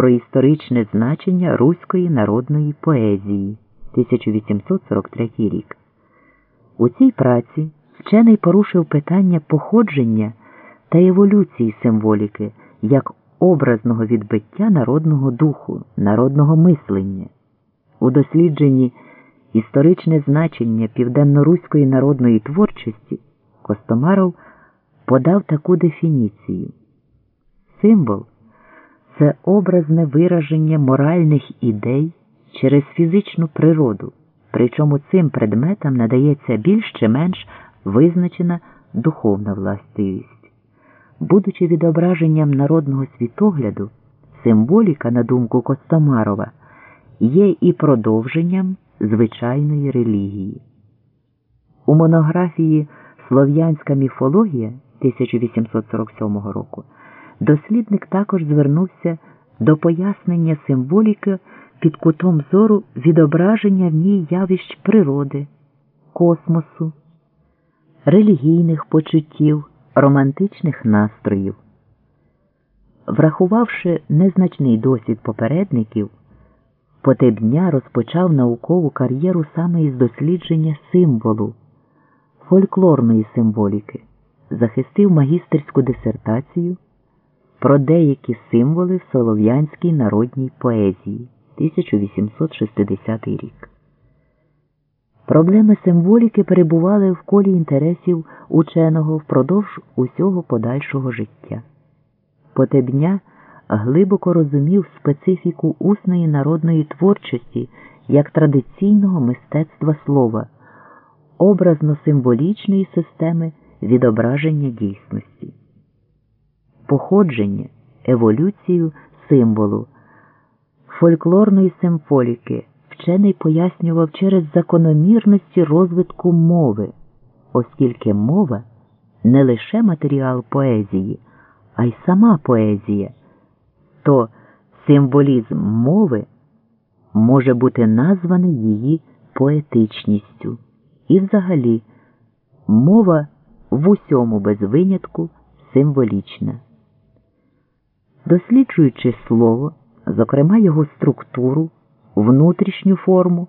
про історичне значення руської народної поезії 1843 рік. У цій праці вчений порушив питання походження та еволюції символіки як образного відбиття народного духу, народного мислення. У дослідженні історичне значення південноруської народної творчості Костомаров подав таку дефініцію. Символ це образне вираження моральних ідей через фізичну природу, причому цим предметам надається більш чи менш визначена духовна властивість. Будучи відображенням народного світогляду, символіка, на думку Костомарова, є і продовженням звичайної релігії. У монографії Слов'янська міфологія 1847 року дослідник також звернувся до пояснення символіки під кутом зору відображення в ній явищ природи, космосу, релігійних почуттів, романтичних настроїв. Врахувавши незначний досвід попередників, Потебня розпочав наукову кар'єру саме із дослідження символу, фольклорної символіки, захистив магістерську дисертацію про деякі символи в солов'янській народній поезії 1860 рік. Проблеми символіки перебували в колі інтересів ученого впродовж усього подальшого життя. Потебня глибоко розумів специфіку усної народної творчості як традиційного мистецтва слова, образно-символічної системи відображення дійсності, походження, еволюцію символу, фольклорної симфоліки вчений пояснював через закономірності розвитку мови, оскільки мова не лише матеріал поезії, а й сама поезія то символізм мови може бути названий її поетичністю. І взагалі мова в усьому без винятку символічна. Досліджуючи слово, зокрема його структуру, внутрішню форму,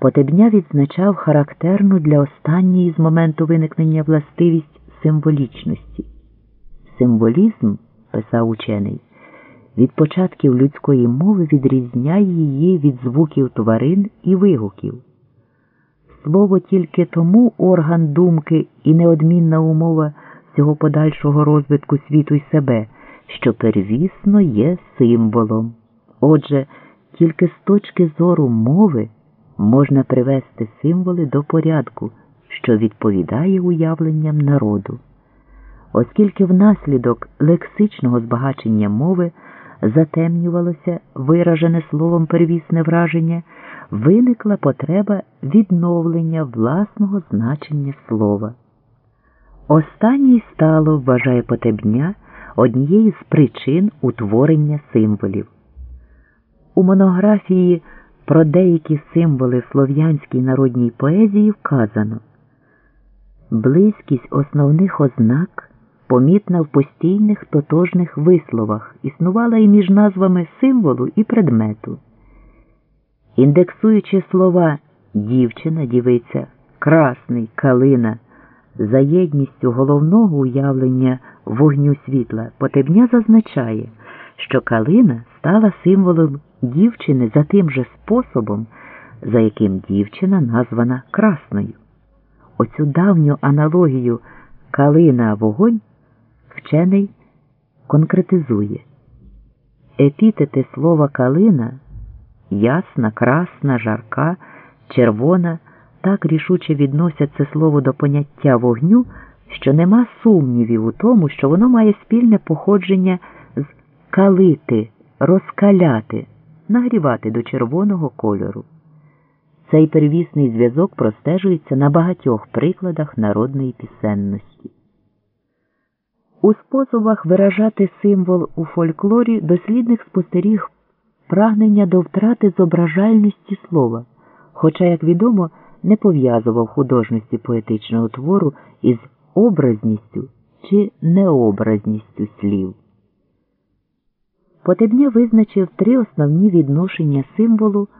Потебня відзначав характерну для останньої з моменту виникнення властивість символічності. Символізм, писав учений, від початків людської мови відрізняє її від звуків тварин і вигуків. Слово тільки тому орган думки і неодмінна умова цього подальшого розвитку світу й себе, що первісно є символом. Отже, тільки з точки зору мови можна привести символи до порядку, що відповідає уявленням народу. Оскільки внаслідок лексичного збагачення мови затемнювалося виражене словом первісне враження, виникла потреба відновлення власного значення слова. Останнє стало, вважає Потебня, однією з причин утворення символів. У монографії про деякі символи слов'янській народній поезії вказано близькість основних ознак помітна в постійних тотожних висловах, існувала і між назвами символу і предмету. Індексуючи слова дівчина, дівиця, красний, калина за єдністю головного уявлення вогню світла, Потебня зазначає, що калина стала символом дівчини за тим же способом, за яким дівчина названа красною. Оцю давню аналогію калина вогонь вчений конкретизує епітети слова калина ясна, красна, жарка, червона так рішуче відносять це слово до поняття вогню, що нема сумнівів у тому, що воно має спільне походження з калити, розкаляти, нагрівати до червоного кольору. Цей первісний зв'язок простежується на багатьох прикладах народної пісенності. У способах виражати символ у фольклорі дослідник спостеріг прагнення до втрати зображальності слова, хоча, як відомо, не пов'язував художності поетичного твору із образністю чи необразністю слів. Потебня визначив три основні відношення символу